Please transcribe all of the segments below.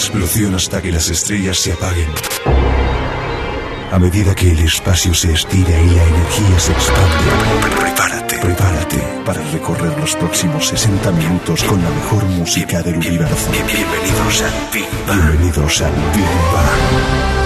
explosión hasta que las estrellas se apaguen. A medida que el espacio se estira y la energía se expande, prepárate, prepárate para recorrer los próximos 60 minutos con la mejor música del universo. Bienvenidos al Big Bang. Bienvenidos al Big Bang.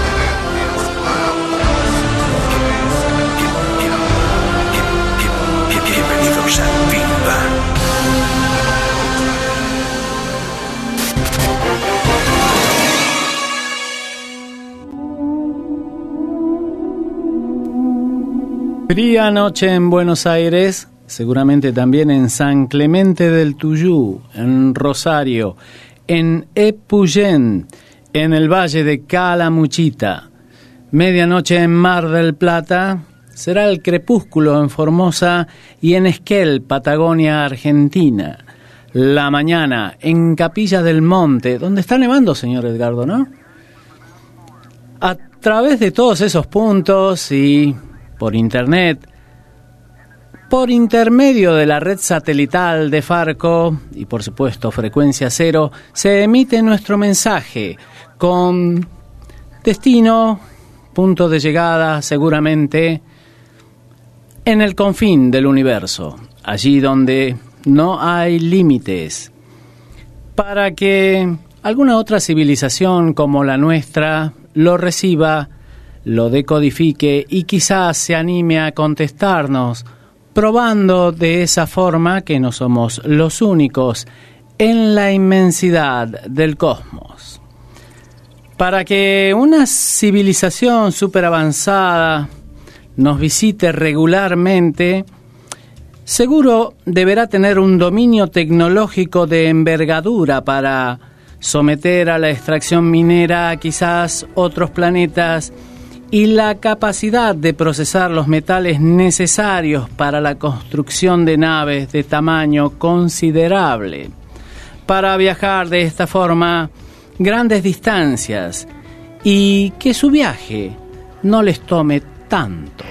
Fría noche en Buenos Aires, seguramente también en San Clemente del Tuyú, en Rosario, en Epuyén, en el valle de Calamuchita. Medianoche en Mar del Plata, será el crepúsculo en Formosa y en Esquel, Patagonia, Argentina. La mañana en Capilla del Monte, donde está nevando, señor Edgardo, ¿no? A través de todos esos puntos y por internet, por intermedio de la red satelital de Farco y por supuesto frecuencia cero, se emite nuestro mensaje con destino, punto de llegada seguramente en el confín del universo, allí donde no hay límites, para que alguna otra civilización como la nuestra lo reciba lo decodifique y quizás se anime a contestarnos, probando de esa forma que no somos los únicos en la inmensidad del cosmos. Para que una civilización super avanzada nos visite regularmente, seguro deberá tener un dominio tecnológico de envergadura para someter a la extracción minera quizás otros planetas y la capacidad de procesar los metales necesarios para la construcción de naves de tamaño considerable, para viajar de esta forma grandes distancias y que su viaje no les tome tanto.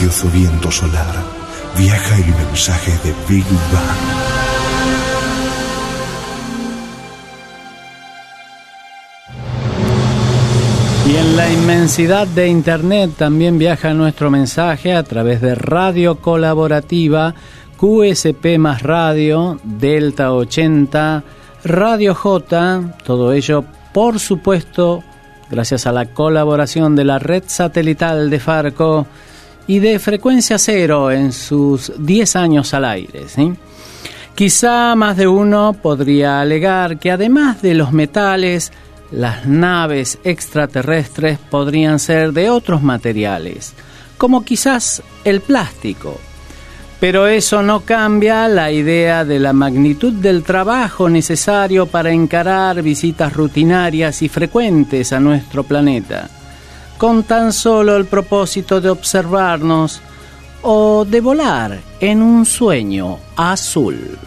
Silencioso viento solar, viaja el mensaje de Big Bang. Y en la inmensidad de Internet también viaja nuestro mensaje a través de radio colaborativa, QSP más radio, Delta 80, Radio J, todo ello por supuesto gracias a la colaboración de la red satelital de Farco y de frecuencia cero en sus 10 años al aire. Quizá más de uno podría alegar que además de los metales, las naves extraterrestres podrían ser de otros materiales, como quizás el plástico. Pero eso no cambia la idea de la magnitud del trabajo necesario para encarar visitas rutinarias y frecuentes a nuestro planeta, con tan solo el propósito de observarnos o de volar en un sueño azul.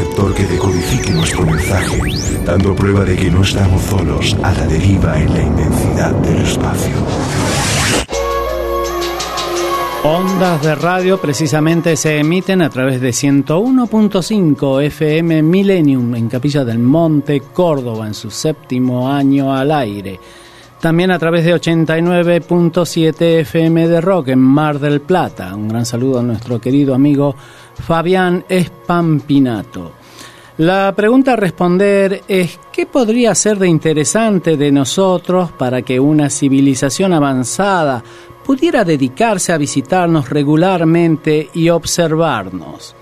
Receptor que decodifique nuestro mensaje, dando prueba de que no estamos solos a la deriva en la inmensidad del espacio. Ondas de radio precisamente se emiten a través de 101.5 FM Millennium en Capilla del Monte, Córdoba, en su séptimo año al aire. También a través de 89.7 FM de Rock en Mar del Plata. Un gran saludo a nuestro querido amigo Fabián Espampinato. La pregunta a responder es ¿qué podría ser de interesante de nosotros para que una civilización avanzada pudiera dedicarse a visitarnos regularmente y observarnos?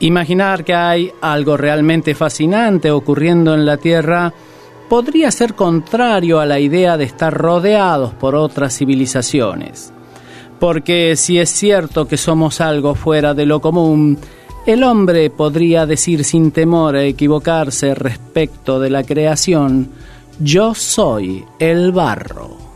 Imaginar que hay algo realmente fascinante ocurriendo en la Tierra podría ser contrario a la idea de estar rodeados por otras civilizaciones. Porque si es cierto que somos algo fuera de lo común, el hombre podría decir sin temor a equivocarse respecto de la creación, yo soy el barro.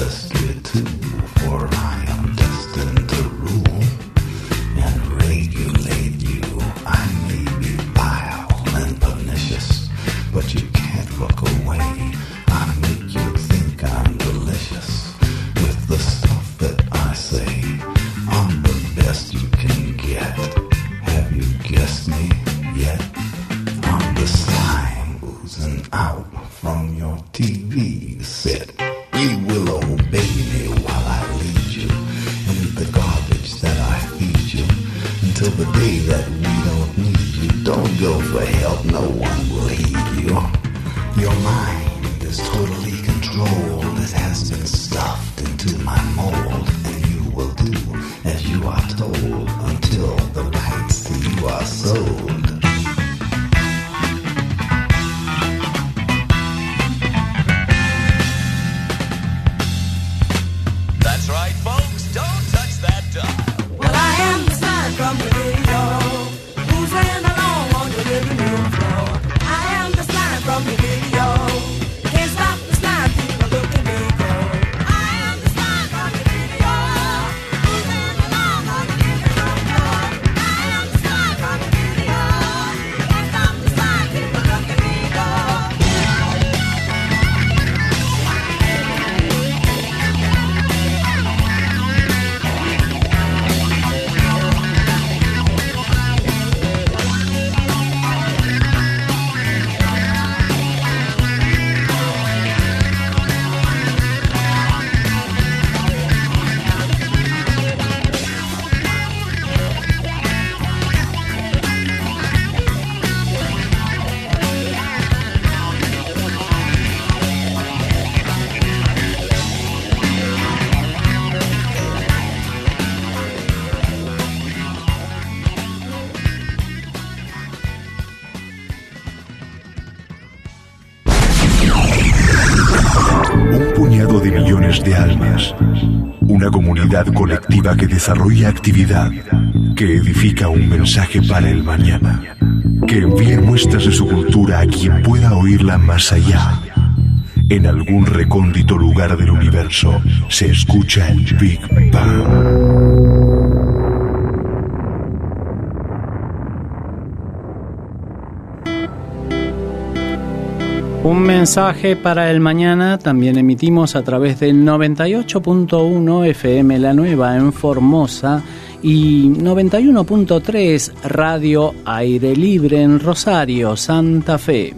the skeleton for my colectiva que desarrolla actividad, que edifica un mensaje para el mañana, que envíe muestras de su cultura a quien pueda oírla más allá. En algún recóndito lugar del universo se escucha el Big Bang. Un mensaje para el mañana también emitimos a través del 98.1 FM La Nueva en Formosa y 91.3 Radio Aire Libre en Rosario, Santa Fe.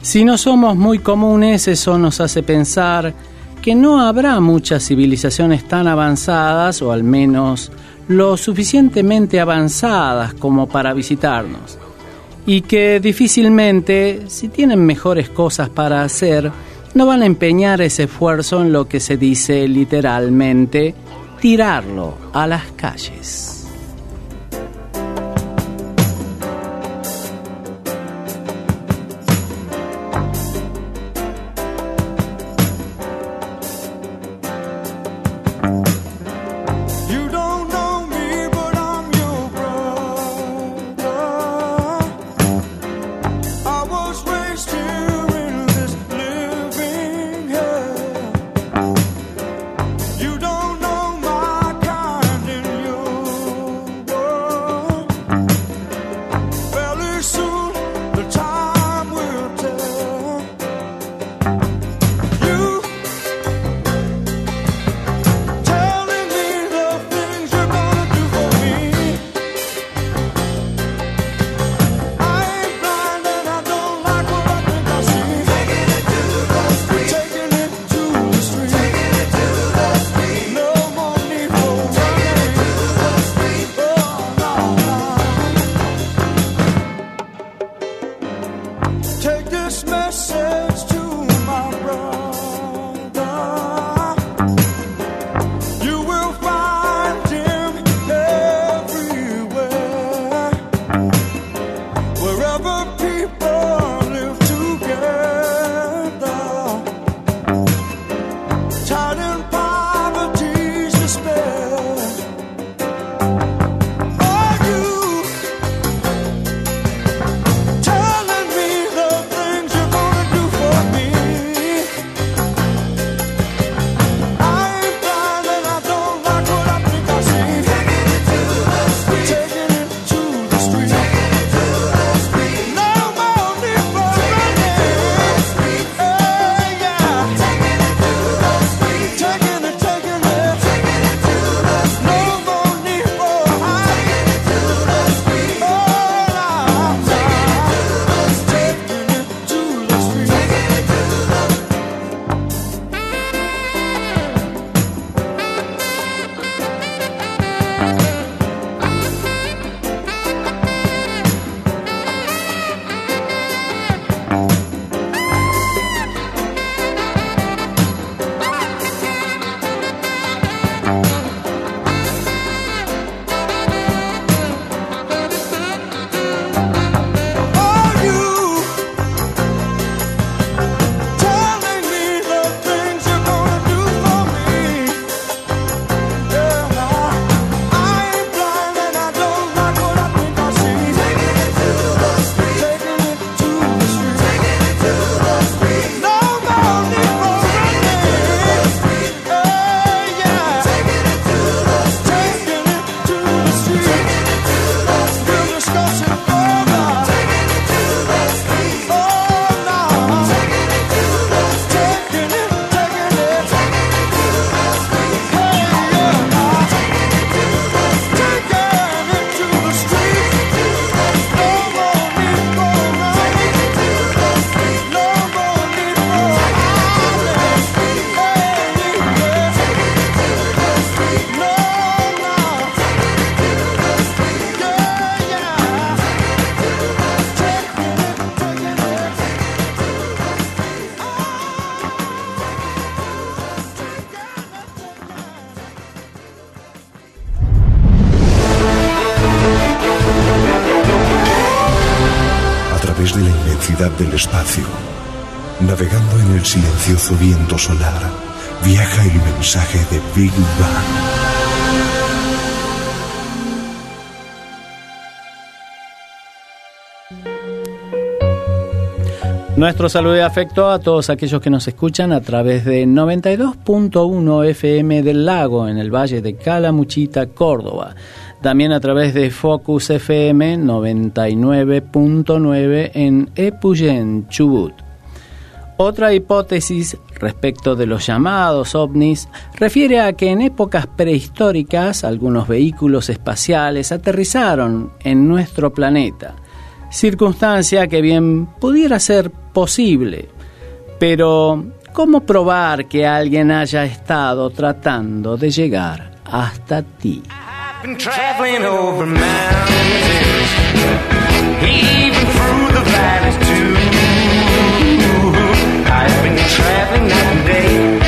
Si no somos muy comunes, eso nos hace pensar que no habrá muchas civilizaciones tan avanzadas, o al menos lo suficientemente avanzadas como para visitarnos y que difícilmente, si tienen mejores cosas para hacer, no van a empeñar ese esfuerzo en lo que se dice literalmente tirarlo a las calles. Navegando en el silencioso viento solar, viaja el mensaje de Big Bang. Nuestro saludo y afecto a todos aquellos que nos escuchan a través de 92.1 FM del Lago en el Valle de Calamuchita, Córdoba también a través de Focus FM 99.9 en Epuyén, Chubut. Otra hipótesis respecto de los llamados ovnis refiere a que en épocas prehistóricas algunos vehículos espaciales aterrizaron en nuestro planeta, circunstancia que bien pudiera ser posible. Pero, ¿cómo probar que alguien haya estado tratando de llegar hasta ti? Night and day. I've been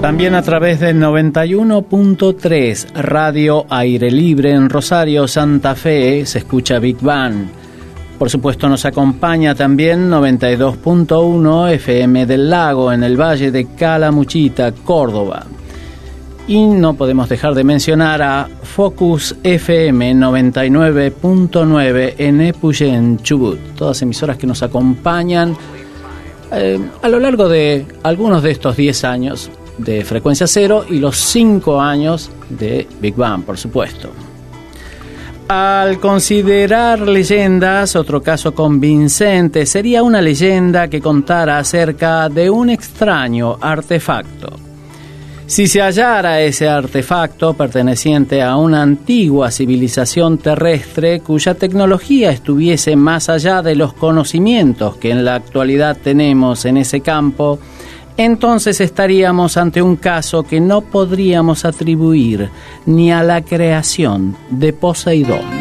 También a través del 91.3 Radio Aire Libre en Rosario, Santa Fe, se escucha Big Bang. Por supuesto nos acompaña también 92.1 FM del Lago en el Valle de Calamuchita, Córdoba. Y no podemos dejar de mencionar a Focus FM 99.9 en Epuyén, Chubut. Todas emisoras que nos acompañan eh, a lo largo de algunos de estos 10 años de frecuencia cero y los 5 años de Big Bang, por supuesto. Al considerar leyendas, otro caso convincente sería una leyenda que contara acerca de un extraño artefacto. Si se hallara ese artefacto perteneciente a una antigua civilización terrestre cuya tecnología estuviese más allá de los conocimientos que en la actualidad tenemos en ese campo, entonces estaríamos ante un caso que no podríamos atribuir ni a la creación de Poseidón.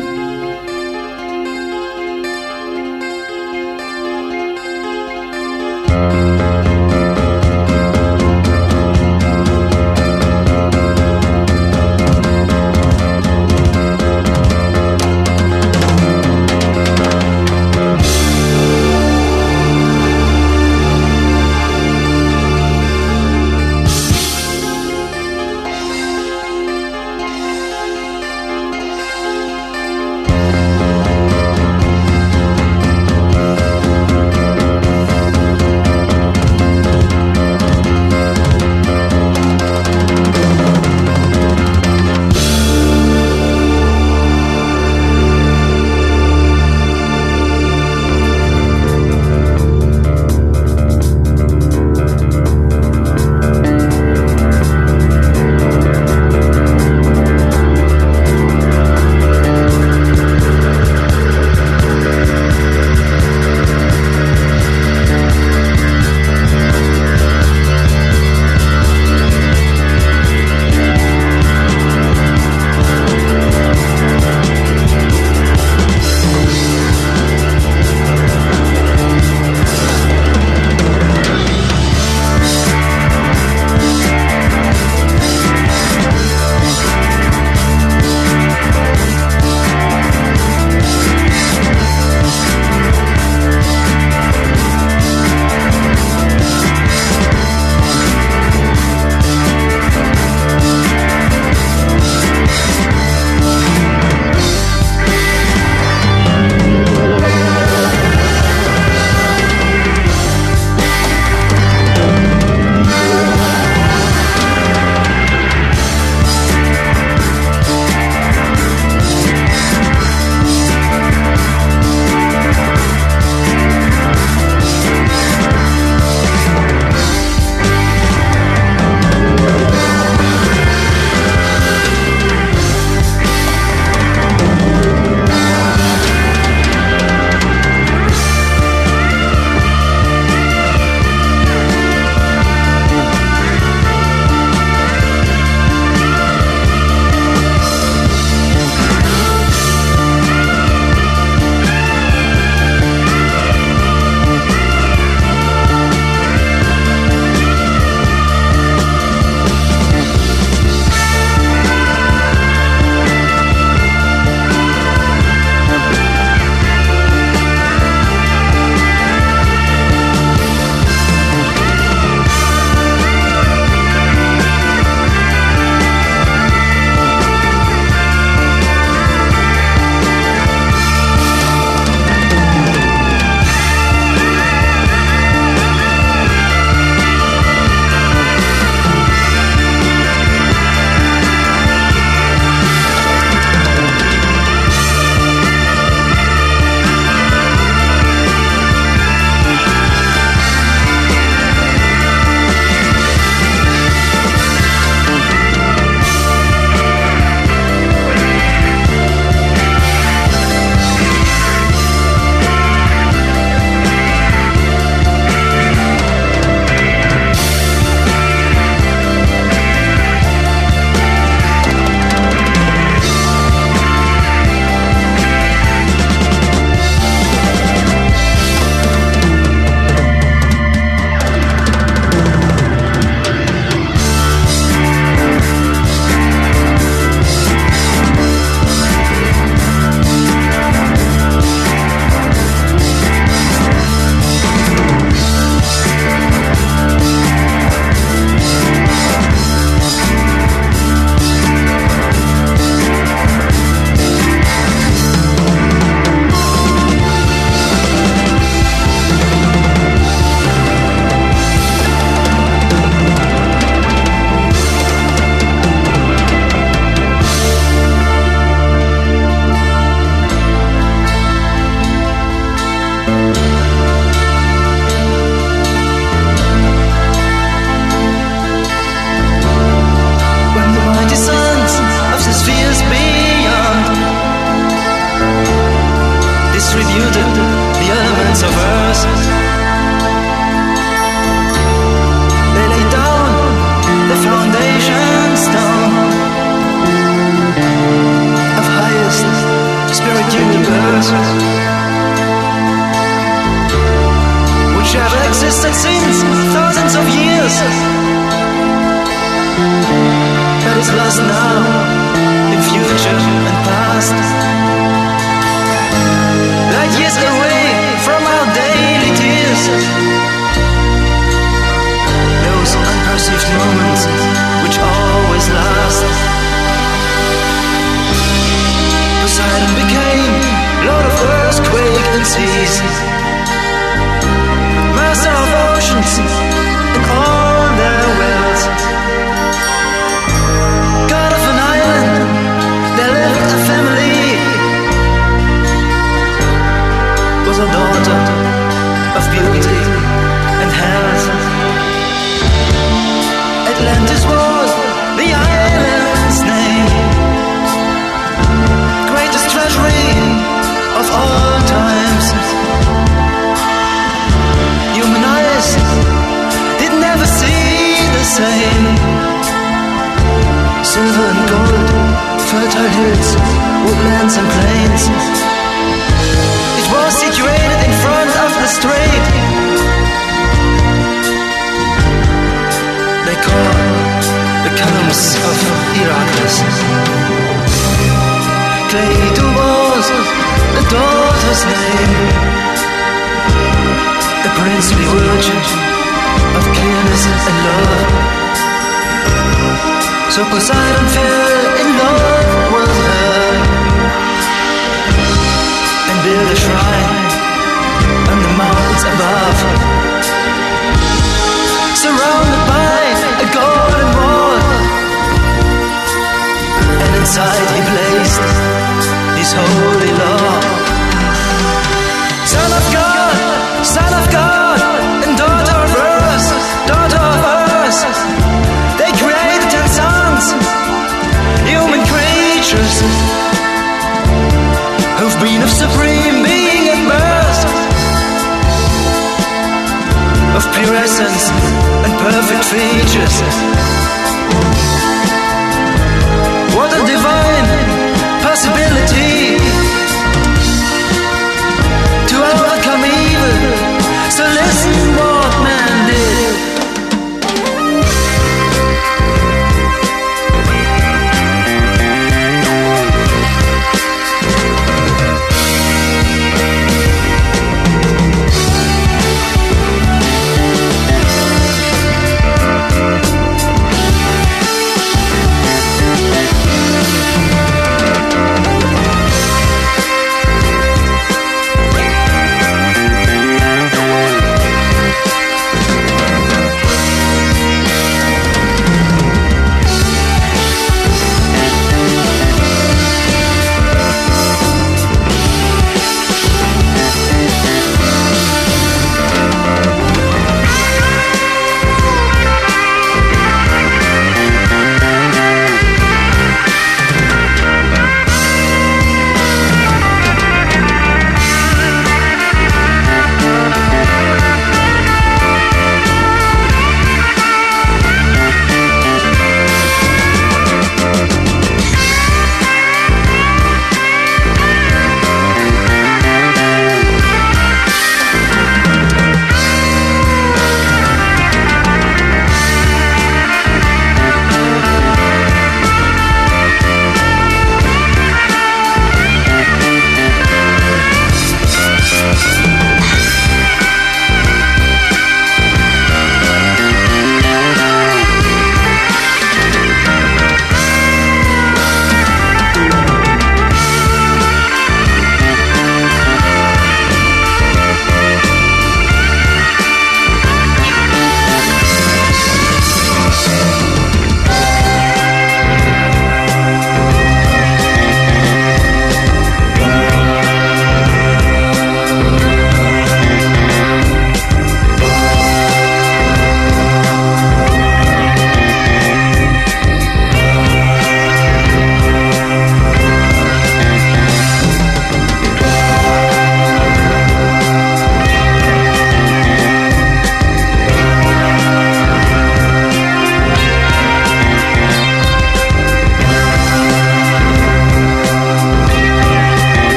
And perfect features.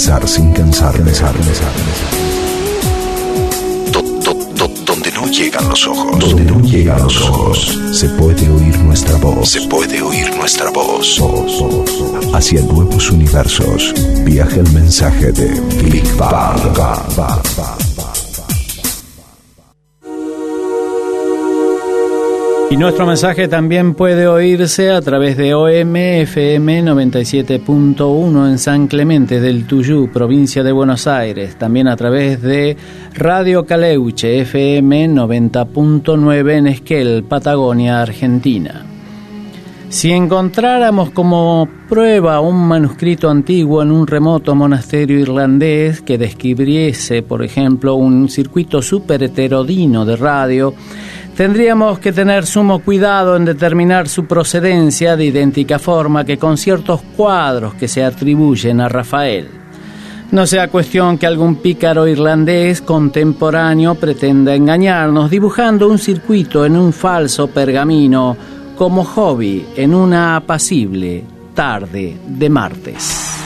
Pensar sin cansar, pensar, pensar, Do- do- do- donde no llegan los ojos. Donde no llegan los ojos, se puede oír nuestra voz. Se puede oír nuestra voz. Voz. Hacia nuevos universos viaja el mensaje de Big Bang. Y nuestro mensaje también puede oírse a través de OMFM 97.1 en San Clemente del Tuyú, provincia de Buenos Aires. También a través de Radio Caleuche FM 90.9 en Esquel, Patagonia, Argentina. Si encontráramos como prueba un manuscrito antiguo en un remoto monasterio irlandés que describiese, por ejemplo, un circuito súper heterodino de radio, tendríamos que tener sumo cuidado en determinar su procedencia de idéntica forma que con ciertos cuadros que se atribuyen a Rafael. No sea cuestión que algún pícaro irlandés contemporáneo pretenda engañarnos dibujando un circuito en un falso pergamino como hobby en una apacible tarde de martes.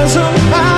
doesn't matter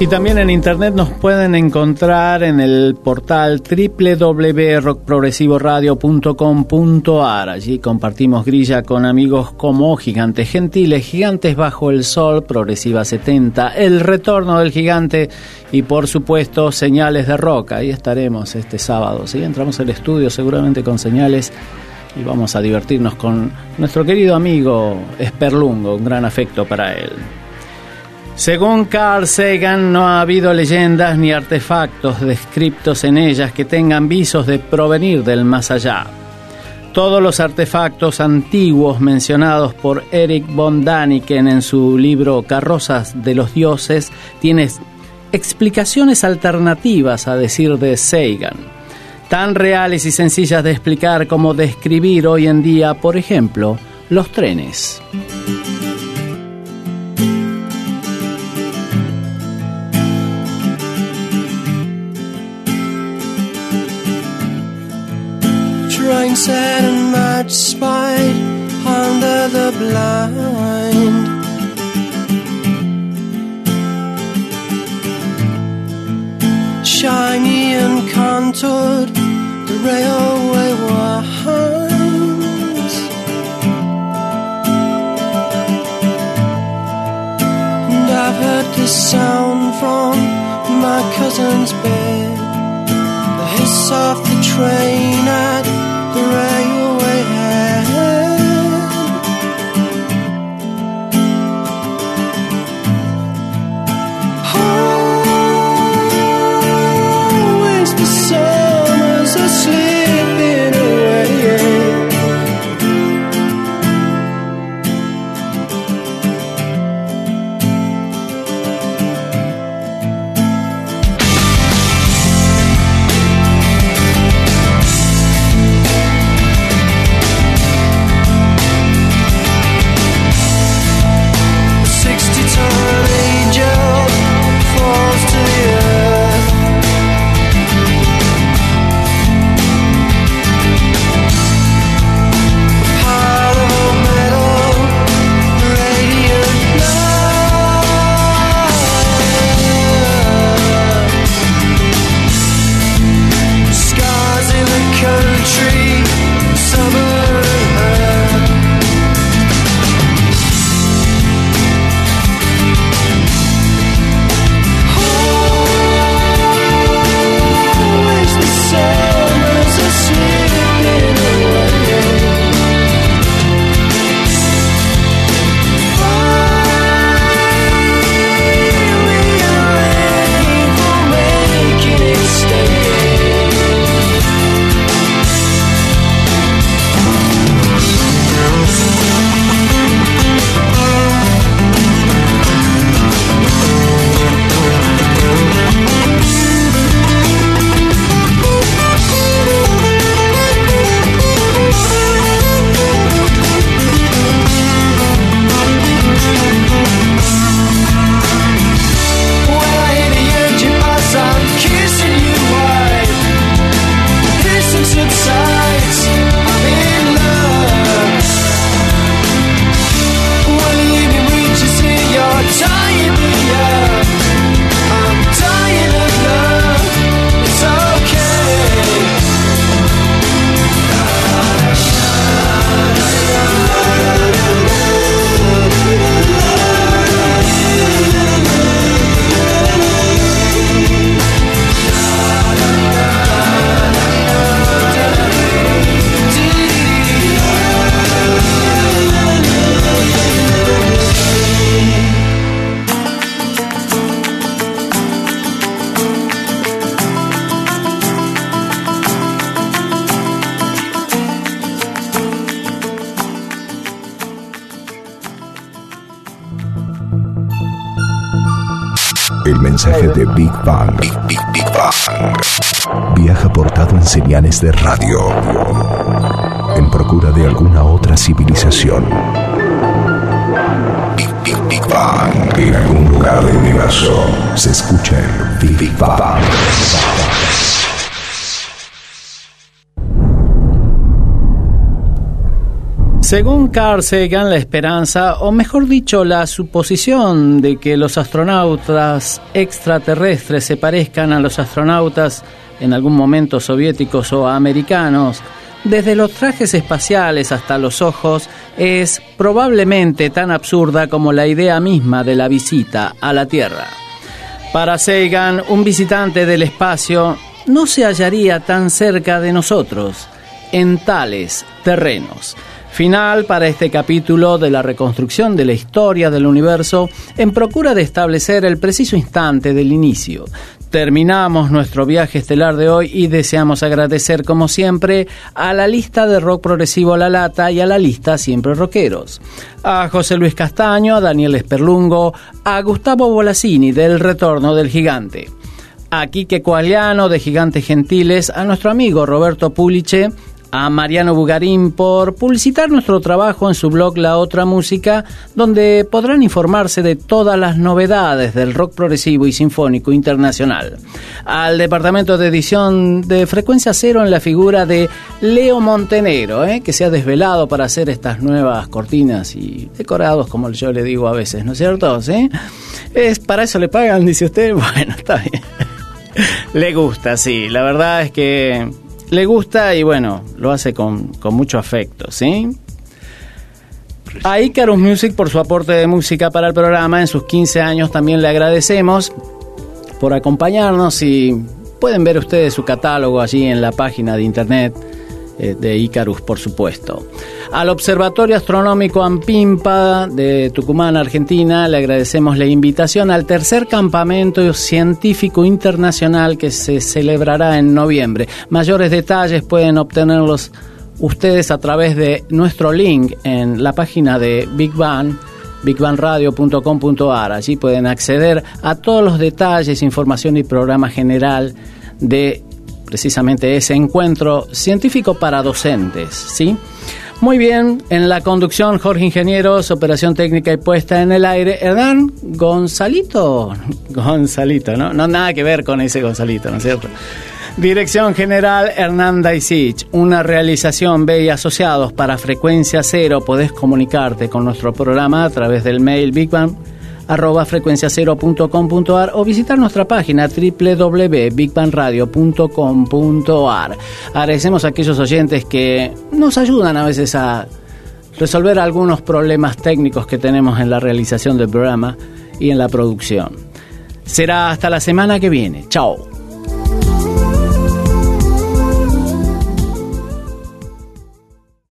Y también en internet nos pueden encontrar en el portal www.rockprogresivoradio.com.ar. Allí compartimos grilla con amigos como Gigantes Gentiles, Gigantes Bajo el Sol, Progresiva 70, El Retorno del Gigante y por supuesto Señales de Rock. Ahí estaremos este sábado. ¿sí? Entramos al estudio seguramente con señales y vamos a divertirnos con nuestro querido amigo Esperlungo, un gran afecto para él. Según Carl Sagan, no ha habido leyendas ni artefactos descriptos en ellas que tengan visos de provenir del más allá. Todos los artefactos antiguos mencionados por Eric von Daniken en su libro Carrozas de los Dioses tienen explicaciones alternativas a decir de Sagan, tan reales y sencillas de explicar como describir hoy en día, por ejemplo, los trenes. Sad and much spite under the blind. Shiny and contoured, the railway winds. And I've heard this sound from my cousin's bed. The hiss of the train de radio. En procura de alguna otra civilización. Big, Big, Big Bang. En algún lugar del universo se escucha el Big, Big Bang. Según Carl Sagan, la esperanza, o mejor dicho, la suposición de que los astronautas extraterrestres se parezcan a los astronautas en algún momento soviéticos o americanos, desde los trajes espaciales hasta los ojos, es probablemente tan absurda como la idea misma de la visita a la Tierra. Para Sagan, un visitante del espacio no se hallaría tan cerca de nosotros en tales terrenos. Final para este capítulo de la reconstrucción de la historia del universo en procura de establecer el preciso instante del inicio. Terminamos nuestro viaje estelar de hoy y deseamos agradecer como siempre a la lista de rock progresivo La Lata y a la lista Siempre Rockeros. A José Luis Castaño, a Daniel Esperlungo, a Gustavo Bolasini del Retorno del Gigante a Quique Coaliano de Gigantes Gentiles, a nuestro amigo Roberto Puliche, a Mariano Bugarín por publicitar nuestro trabajo en su blog La Otra Música, donde podrán informarse de todas las novedades del rock progresivo y sinfónico internacional. Al departamento de edición de Frecuencia Cero en la figura de Leo Montenegro, ¿eh? que se ha desvelado para hacer estas nuevas cortinas y decorados, como yo le digo a veces, ¿no es cierto? ¿Sí? Es, para eso le pagan, dice usted. Bueno, está bien. le gusta, sí. La verdad es que le gusta y bueno, lo hace con, con mucho afecto, ¿sí? A Icarus Music por su aporte de música para el programa en sus 15 años también le agradecemos por acompañarnos y pueden ver ustedes su catálogo allí en la página de internet de Icarus, por supuesto. Al Observatorio Astronómico Ampimpa de Tucumán, Argentina, le agradecemos la invitación al tercer campamento científico internacional que se celebrará en noviembre. Mayores detalles pueden obtenerlos ustedes a través de nuestro link en la página de Big Bang bigbangradio.com.ar. Allí pueden acceder a todos los detalles, información y programa general de precisamente ese encuentro científico para docentes, ¿sí? Muy bien, en la conducción Jorge Ingenieros, operación técnica y puesta en el aire, Hernán Gonzalito, Gonzalito, ¿no? No nada que ver con ese Gonzalito, ¿no es cierto? Dirección General Hernán Daisich, una realización B y asociados para Frecuencia Cero. Podés comunicarte con nuestro programa a través del mail Big arroba frecuenciacero.com.ar o visitar nuestra página www.bigbanradio.com.ar. Agradecemos a aquellos oyentes que nos ayudan a veces a resolver algunos problemas técnicos que tenemos en la realización del programa y en la producción. Será hasta la semana que viene. Chao.